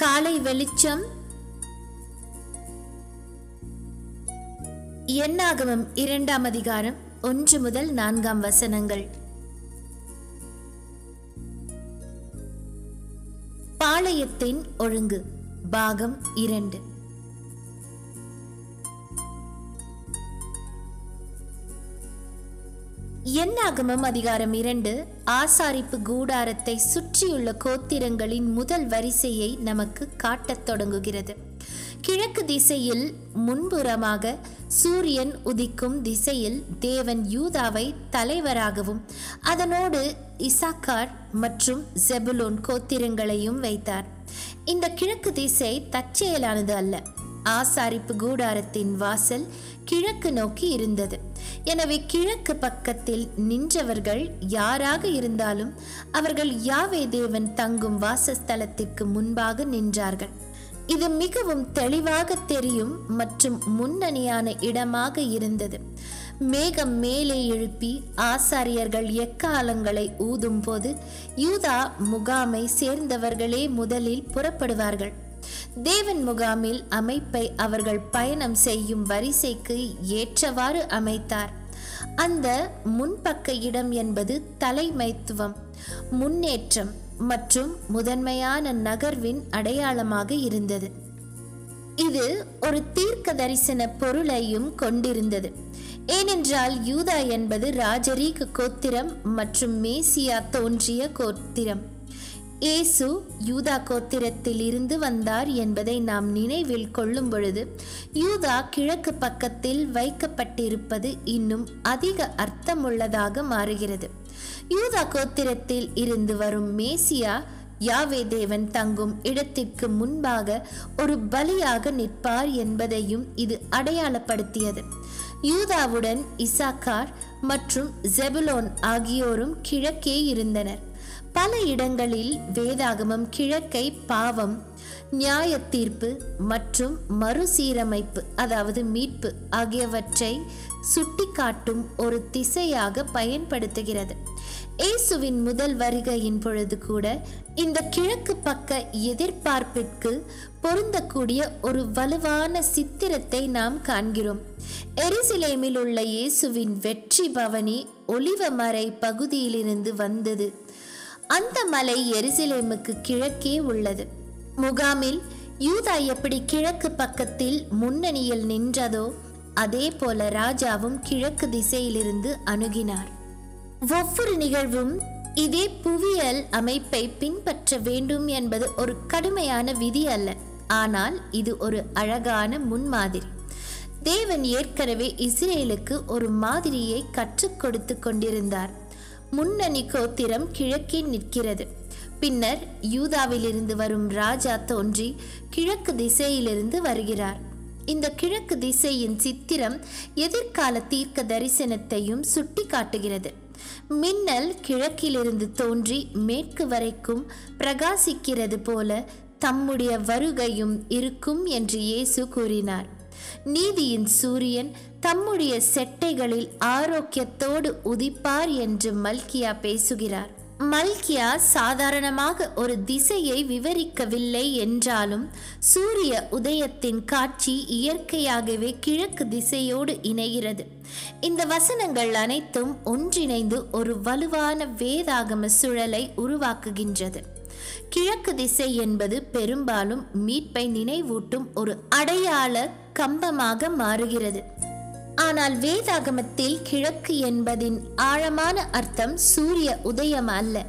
காலை வெளிச்சம். எண்ணாகமம் இரண்டாம் அதிகாரம் ஒன்று முதல் நான்காம் வசனங்கள். பாளையத்தின் ஒழுங்கு பாகம் இரண்டு. என்னாகமம் அதிகாரம் இரண்டு? ஆசாரிப்பு கூடாரத்தை சுற்றியுள்ள கோத்திரங்களின் முதல் வரிசையை நமக்கு காட்டத் தொடங்குகிறது. கிழக்கு திசையில் முன்புறமாக சூரியன் உதிக்கும் திசையில் தேவன் யூதாவை தலைவராகவும் அதனோடு இசாக்கார் மற்றும் ஜெபுலோன் கோத்திரங்களையும் வைத்தார். இந்த கிழக்கு திசை தற்செயலானது அல்ல. ஆசாரிப்பு கூடாரத்தின் வாசல் கிழக்கு நோக்கி இருந்தது. எனவே கிழக்கு பக்கத்தில் நின்றவர்கள் யாராக இருந்தாலும் அவர்கள் யாவே தேவன் தங்கும் வாசஸ்தலத்திற்கு முன்பாக நின்றார்கள். இது மிகவும் தெளிவாக தெரியும் மற்றும் முன்னணியான இடமாக இருந்தது. மேகம் மேலே எழுப்பி ஆசாரியர்கள் எக்காலங்களை ஊதும் போது யூதா முகாமை சேர்ந்தவர்களே முதலில் புறப்படுவார்கள். தேவன் முகாமில் அமைப்பை அவர்கள் பயணம் செய்யும் வரிசைக்கு ஏற்றவாறு அமைத்தார். அந்த முன்பக்க இடம் என்பது தலைமைத்துவம் முன்னேற்றம் மற்றும் முதன்மையான நகர்வின் அடையாளமாக இருந்தது. இது ஒரு தீர்க்க தரிசன பொருளையும் கொண்டிருந்தது. ஏனென்றால் யூதா என்பது ராஜரீக கோத்திரம் மற்றும் மேசியா தோன்றிய கோத்திரம். இயேசு யூதா கோத்திரத்தில் இருந்து வந்தார் என்பதை நாம் நினைவில் கொள்ளும் பொழுது யூதா கிழக்கு பக்கத்தில் வைக்கப்பட்டிருப்பது இன்னும் அதிக அர்த்தமுள்ளதாக மாறுகிறது. யூதா கோத்திரத்தில் இருந்து வரும் மேசியா யாவே தேவன் தங்கும் இடத்திற்கு முன்பாக ஒரு பலியாக நிற்பார் என்பதையும் இது அடையாளப்படுத்தியது. யூதாவுடன் இசாக்கார் மற்றும் ஜெபுலோன் ஆகியோரும் கிழக்கே இருந்தனர். பல இடங்களில் வேதாகமம் கிழக்கை பாவம் நியாய தீர்ப்பு மற்றும் மறுசீரமைப்பு அதாவது மீட்பு ஆகியவற்றை சுட்டிக்காட்டும் ஒரு திசையாக பயன்படுத்துகிறது. இயேசுவின் முதல் வருகையின் பொழுது கூட இந்த கிழக்கு பக்க எதிர்பார்ப்பிற்கு பொருந்தக்கூடிய ஒரு வலுவான சித்திரத்தை நாம் காண்கிறோம். எரிசிலேமில் உள்ள இயேசுவின் வெற்றி பவனி ஒலிவமறை பகுதியிலிருந்து வந்தது. அந்த மலை எருசலேமுக்கு கிழக்கே உள்ளது. முகாமில் யூதா எப்படி கிழக்கு பக்கத்தில் முன்னணியில் நின்றதோ அதே போல ராஜாவும் கிழக்கு திசையிலிருந்து அணுகினார். ஒவ்வொரு நிகழ்வும் இதே புவியியல் அமைப்பை பின்பற்ற வேண்டும் என்பது ஒரு கடுமையான விதி அல்ல. ஆனால் இது ஒரு அழகான முன்மாதிரி. தேவன் ஏற்கனவே இஸ்ரேலுக்கு ஒரு மாதிரியை கற்றுக் கொடுத்து கொண்டிருந்தார். முன்னணி கோத்திரம் கிழக்கே நிற்கிறது. பின்னர் யூதாவிலிருந்து வரும் ராஜா தோன்றி கிழக்கு திசையிலிருந்து வருகிறார். இந்த கிழக்கு திசையின் சித்திரம் எதிர்கால தீர்க்க தரிசனத்தையும் சுட்டி காட்டுகிறது மின்னல் கிழக்கிலிருந்து தோன்றி மேற்கு வரைக்கும் பிரகாசிக்கிறது போல தம்முடைய வருகையும் இருக்கும் என்று இயேசு கூறினார். நீதியின் சூரியன் தம்முடைய செட்டைகளில் ஆரோக்கியத்தோடு உதிப்பார் என்று மல்கியா பேசுகிறார். மல்கியா சாதாரணமாக ஒரு திசையை விவரிக்கவில்லை என்றாலும் சூரிய உதயத்தின் காட்சி இயற்கையாகவே கிழக்கு திசையோடு இணைகிறது. இந்த வசனங்கள் அனைத்தும் ஒன்றிணைந்து ஒரு வலுவான வேதாகம சுழலை உருவாக்குகின்றது. கிழக்கு திசை என்பது பெரும்பாலும் மீட்பை நினைவூட்டும் ஒரு அடையாள கம்பமாக மாறுகிறது. ஆனால் வேதாகமத்தில் கிழக்கு என்பதின் ஆழமான அர்த்தம் சூரிய உதயம் அல்ல.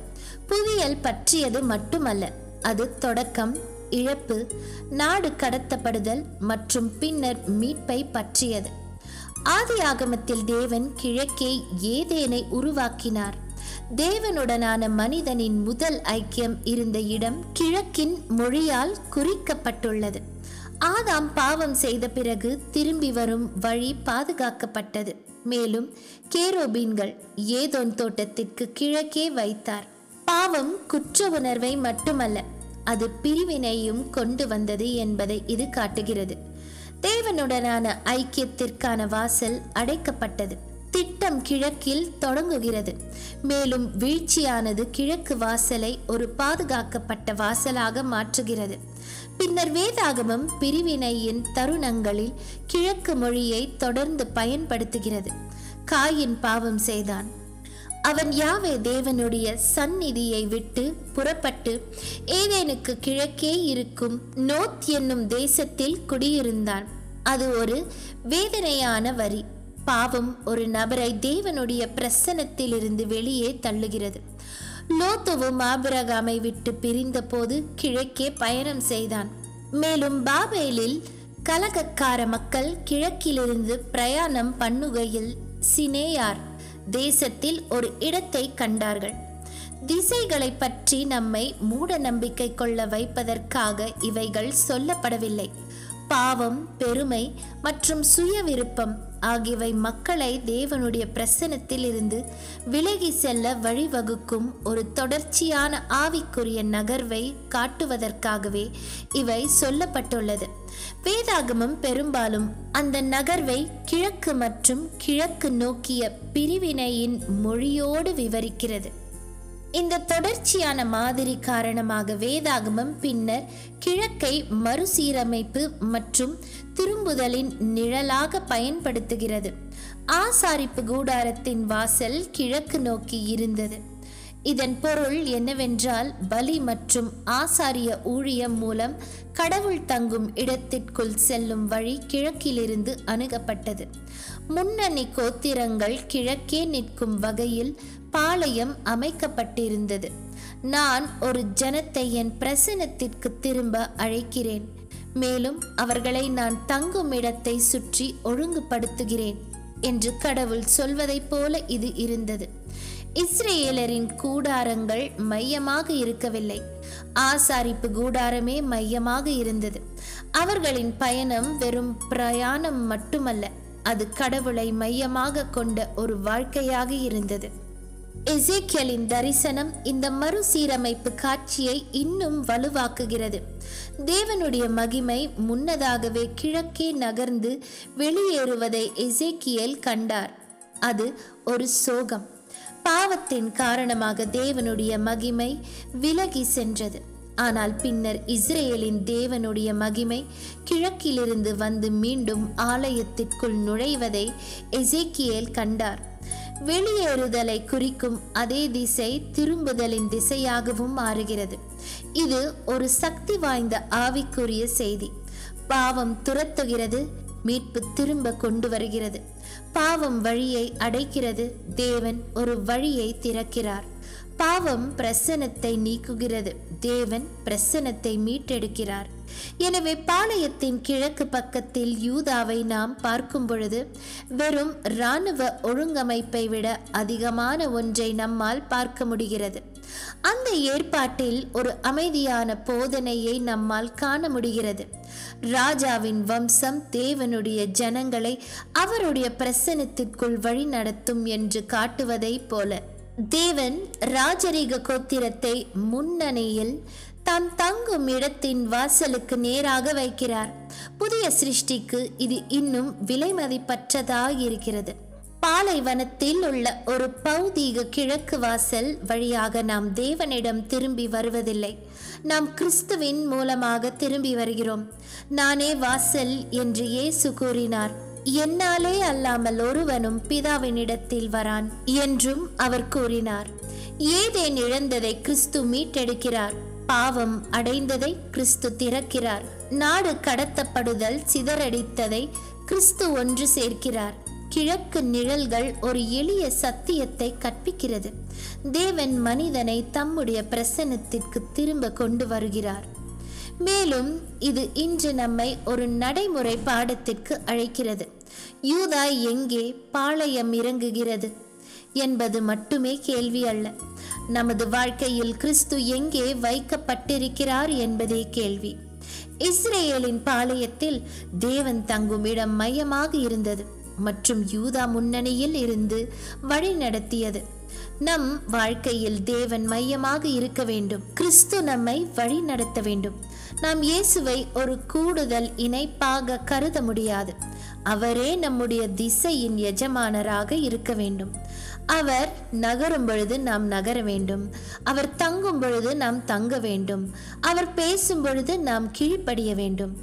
புவியல் பற்றியது மட்டுமல்ல. அது தொடக்கம் இழப்பு நாடு கடத்தப்படுதல் மற்றும் பின்னர் மீட்பை பற்றியது. ஆதி ஆகமத்தில் தேவன் கிழக்கே ஏதேனை உருவாக்கினார். தேவனுடனான மனிதனின் முதல் ஐக்கியம் இருந்த இடம் கிழக்கின் மொழியால் குறிக்கப்பட்டுள்ளது. ஆதாம் பாவம் செய்த பிறகு திரும்பி வரும் வழி பாதுகாக்கப்பட்டது. மேலும் கேரோபீன்கள் ஏதோன் தோட்டத்திற்கு கிழக்கே வைத்தார். பாவம் குற்ற உணர்வை மட்டுமல்ல அது பிரிவினையும் கொண்டு வந்தது என்பதை இது காட்டுகிறது. தேவனுடனான ஐக்கியத்திற்கான வாசல் அடைக்கப்பட்டது. திட்டம் கிழக்கில் தொடங்குகிறது. மேலும் வீழ்ச்சியானது கிழக்கு வாசலை ஒரு பாதுகாக்கப்பட்ட வாசலாக மாற்றுகிறது. பின்னர் வேதாகமம் பிரிவினையின் தருணங்களில் கிழக்கு மொழியை தொடர்ந்து பயன்படுத்துகிறது. காயின் பாவம் செய்தான். அவன் யாவே தேவனுடைய சந்நிதியை விட்டு புறப்பட்டு ஏதேனுக்கு கிழக்கே இருக்கும் நோத் என்னும் தேசத்தில் குடியிருந்தான். அது ஒரு வேதனையான வரி. பாவம் ஒரு நபரை தேவனுடைய பிரசனத்திலிருந்து வெளியே தள்ளுகிறது. லோத்துவும் ஆபிரகாமை விட்டு பிரிந்த போது கிழக்கே பயணம் செய்தான். மேலும் பாபேலில் கலகக்கார மக்கள் கிழக்கிலிருந்து பிரயாணம் பண்ணுகையில் சினேயார் தேசத்தில் ஒரு இடத்தை கண்டார்கள். திசைகளை பற்றி நம்மை மூட நம்பிக்கை கொள்ள வைப்பதற்காக இவைகள் சொல்லப்படவில்லை. பாவம் பெருமை மற்றும் சுய விருப்பம் ஆகியவை மக்களை தேவனுடைய பிரசனத்தில் இருந்து விலகி செல்ல வழிவகுக்கும் ஒரு தொடர்ச்சியான ஆவிக்குரிய நகர்வை காட்டுவதற்காகவே இவை சொல்லப்பட்டுள்ளது. வேதாகமம் பெரும்பாலும் அந்த நகர்வை கிழக்கு மற்றும் கிழக்கு நோக்கிய பிரிவினையின் மொழியோடு விவரிக்கிறது. இந்த தொடர்ச்சியான மாதிரி காரணமாக வேதாகமம் பின்னர் கிழக்கை மறுசீரமைப்பு மற்றும் திரும்புதலின் நிழலாக பயன்படுத்துகிறது. ஆசாரிப்பு கூடாரத்தின் வாசல் கிழக்கு நோக்கி இருந்தது. இதன் பொருள் என்னவென்றால் பலி மற்றும் ஆசாரிய ஊழியம் மூலம் கடவுள் தங்கும் இடத்திற்குள் செல்லும் வழி கிழக்கிலிருந்து அணுகப்பட்டது. முன்னணி கோத்திரங்கள் கிழக்கே நிற்கும் வகையில் பாளையம் அமைக்கப்பட்டிருந்தது. நான் ஒரு ஜனத்தை என் பிரசனத்திற்கு திரும்ப அழைக்கிறேன். மேலும் அவர்களை நான் தங்கும் இடத்தை சுற்றி ஒழுங்குபடுத்துகிறேன் என்று கடவுள் சொல்வதைப் போல இது இருந்தது. இஸ்ரேலரின் கூடாரங்கள் மையமாக இருக்கவில்லை. ஆசாரிப்பு கூடாரமே மையமாக இருந்தது. அவர்களின் பயணம் வெறும் பிரயாணம் மட்டுமல்ல அது கடவுளை மையமாக கொண்ட ஒரு வாழ்க்கையாக இருந்தது. எசேக்கியலின் தரிசனம் இந்த மறுசீரமைப்பு காட்சியை இன்னும் வலுவாக்குகிறது. தேவனுடைய மகிமை முன்னதாகவே கிழக்கே நகர்ந்து வெளியேறுவதை எசேக்கியல் கண்டார். அது ஒரு சோகம். பாவத்தின் காரணமாக தேவனுடைய மகிமை விலகி சென்றது. ஆனால் பின்னர் இஸ்ரேலின் தேவனுடைய மகிமை கிழக்கிலிருந்து வந்து மீண்டும் ஆலயத்திற்குள் நுழைவதை எசேக்கியேல் கண்டார். வெளியேறுதலை குறிக்கும் அதே திசை திரும்புதலின் திசையாகவும் மாறுகிறது. இது ஒரு சக்தி வாய்ந்த ஆவிக்குரிய செய்தி. பாவம் துரத்துகிறது மீட்பு திரும்ப கொண்டு வருகிறது. பாவம் வழியை அடைக்கிறது. தேவன் ஒரு வழியை திறக்கிறார். பாவம் பிரசனத்தை நீக்குகிறது. தேவன் பிரசனத்தை மீட்டெடுக்கிறார். எனவே பாளையத்தின் கிழக்கு பக்கத்தில் யூதாவை நாம் பார்க்கும் பொழுது வெறும் இராணுவ ஒழுங்கமைப்பை விட அதிகமான ஒன்றை நம்மால் பார்க்க முடிகிறது. அந்த ஏற்பாட்டில் ஒரு அமைதியான போதனையை நம்மால் காண முடிகிறது. ராஜாவின் வம்சம் தேவனுடைய ஜனங்களை அவருடைய பிரசனத்திற்குள் வழி நடத்தும் என்று காட்டுவதைப் போல தேவன் ராஜரீக கோத்திரத்தை முன்னணியில் தாம் தங்கும் இடத்தின் வாசலுக்கு நேராக வைக்கிறார். புதிய சிருஷ்டிக்கு இது இன்னும் விலை மதிப்பற்றதாக இருக்கிறது பாலைவனத்தில் உள்ள ஒரு பௌதீக கிழக்கு வாசல் வழியாக நாம் தேவனிடம் திரும்பி வருவதில்லை. நாம் கிறிஸ்துவின் மூலமாக திரும்பி வருகிறோம். நானே வாசல் என்று இயேசு கூறினார். என்னாலே அல்லாமல் ஒருவனும் பிதாவினிடத்தில் வரான் என்றும் அவர் கூறினார். ஏதேன் இழந்ததை கிறிஸ்து மீட்டெடுக்கிறார். பாவம் அடைந்ததை கிறிஸ்து திறக்கிறார். நாடு கடத்தப்படுதல் சிதறடித்ததை கிறிஸ்து ஒன்று சேர்க்கிறார். கிழக்கு நிழல்கள் ஒரு எளிய சத்தியத்தை கற்பிக்கிறது. தேவன் மனிதனை தம்முடைய பிரசன்னத்திற்கு திரும்ப கொண்டு வருகிறார். மேலும் இது இன்று நம்மை ஒரு நடைமுறை பாடத்திற்கு அழைக்கிறது. யூதா எங்கே பாளையம் இறங்குகிறது என்பது மட்டுமே கேள்வி அல்ல. நமது வாழ்க்கையில் கிறிஸ்து எங்கே வைக்கப்பட்டிருக்கிறார் என்பதே கேள்வி. இஸ்ரேலின் பாளையத்தில் தேவன் தங்கும் இடம் மையமாக இருந்தது. மற்றும் யூதா முன்னணியில் இருந்து வழி நடத்தியது. நம் வாழ்க்கையில் தேவன் மையமாக இருக்க வேண்டும். கிறிஸ்து நம்மை வழி நடத்த வேண்டும். நாம் இயேசுவை ஒரு கூடுதல் இணைப்பாக கருத முடியாது. அவரே நம்முடைய திசையின் எஜமானராக இருக்க வேண்டும். அவர் நகரும் பொழுது நாம் நகர வேண்டும். அவர் தங்கும் பொழுது நாம் தங்க வேண்டும். அவர் பேசும் பொழுது நாம் கீழ்ப்படிய வேண்டும்.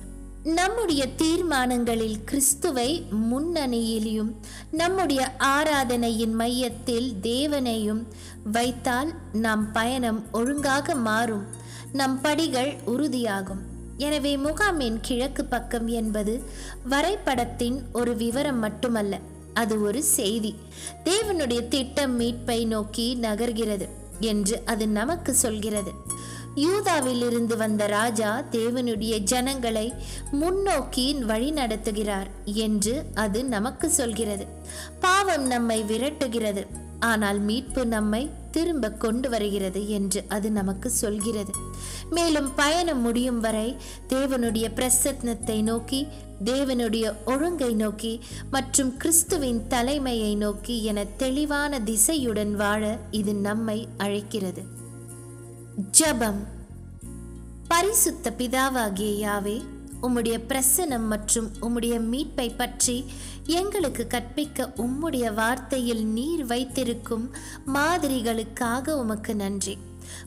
நம்முடைய தீர்மானங்களில் கிறிஸ்துவை முன்னணியிலும் நம்முடைய ஆராதனையின் மையத்தில் தேவனையும் வைத்தால் நம் பயணம் ஒழுங்காக மாறும். நம் படிகள் உறுதியாகும். எனவே முகாமின் கிழக்கு பக்கம் என்பது வரைபடத்தின் ஒரு விவரம் மட்டுமல்ல அது ஒரு செய்தி. தேவனுடைய திட்டம் மீட்பை நோக்கி நகர்கிறது என்று அது நமக்கு சொல்கிறது. யூதாவிலிருந்து வந்த ராஜா தேவனுடைய ஜனங்களை முன்னோக்கி வழி நடத்துகிறார் என்று அது நமக்கு சொல்கிறது. பாவம் நம்மை விரட்டுகிறது. ஆனால் மீட்பு நம்மை திரும்ப கொண்டு வருகிறது என்று அது நமக்கு சொல்கிறது. மேலும் பயணம் முடியும் வரை தேவனுடைய பிரசன்னத்தை நோக்கி தேவனுடைய ஒழுங்கை நோக்கி மற்றும் கிறிஸ்துவின் தலைமையை நோக்கி என தெளிவான திசையுடன் வாழ இது நம்மை அழைக்கிறது. ஜபம். பரிசுத்த பிதாவாகிய யாவே உம்முடைய பிரசனம் மற்றும் உம்முடைய மீட்பை பற்றி எங்களுக்கு கற்பிக்க உம்முடைய வார்த்தையில் நீர் வைத்திருக்கும் மாதிரிகளுக்காக உமக்கு நன்றி.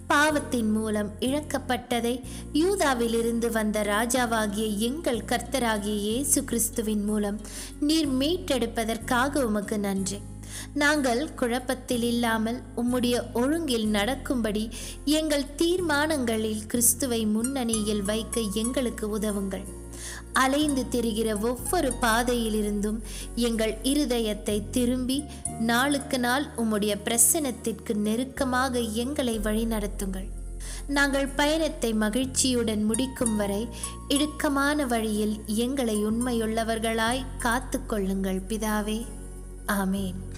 பாவத்தின் மூலம் இழக்கப்பட்டதை யூதாவிலிருந்து வந்த ராஜாவாகிய எங்கள் கர்த்தராகிய இயேசு கிறிஸ்துவின் மூலம் நீர் மீட்டெடுப்பதற்காக உமக்கு நன்றி. நாங்கள் குழப்பத்தில் இல்லாமல் உம்முடைய ஒழுங்கில் நடக்கும்படி எங்கள் தீர்மானங்களில் கிறிஸ்துவை முன்னணியில் வைக்க எங்களுக்கு உதவுங்கள். அலைந்து திரிகிற ஒவ்வொரு பாதையிலிருந்தும் எங்கள் இருதயத்தை திரும்பி நாளுக்கு நாள் உம்முடைய பிரசனத்திற்கு நெருக்கமாக எங்களை வழிநடத்துங்கள். நாங்கள் பயணத்தை மகிழ்ச்சியுடன் முடிக்கும் வரை இடுக்கமான வழியில் எங்களை உண்மையுள்ளவர்களாய் காத்து கொள்ளுங்கள் பிதாவே. ஆமேன்.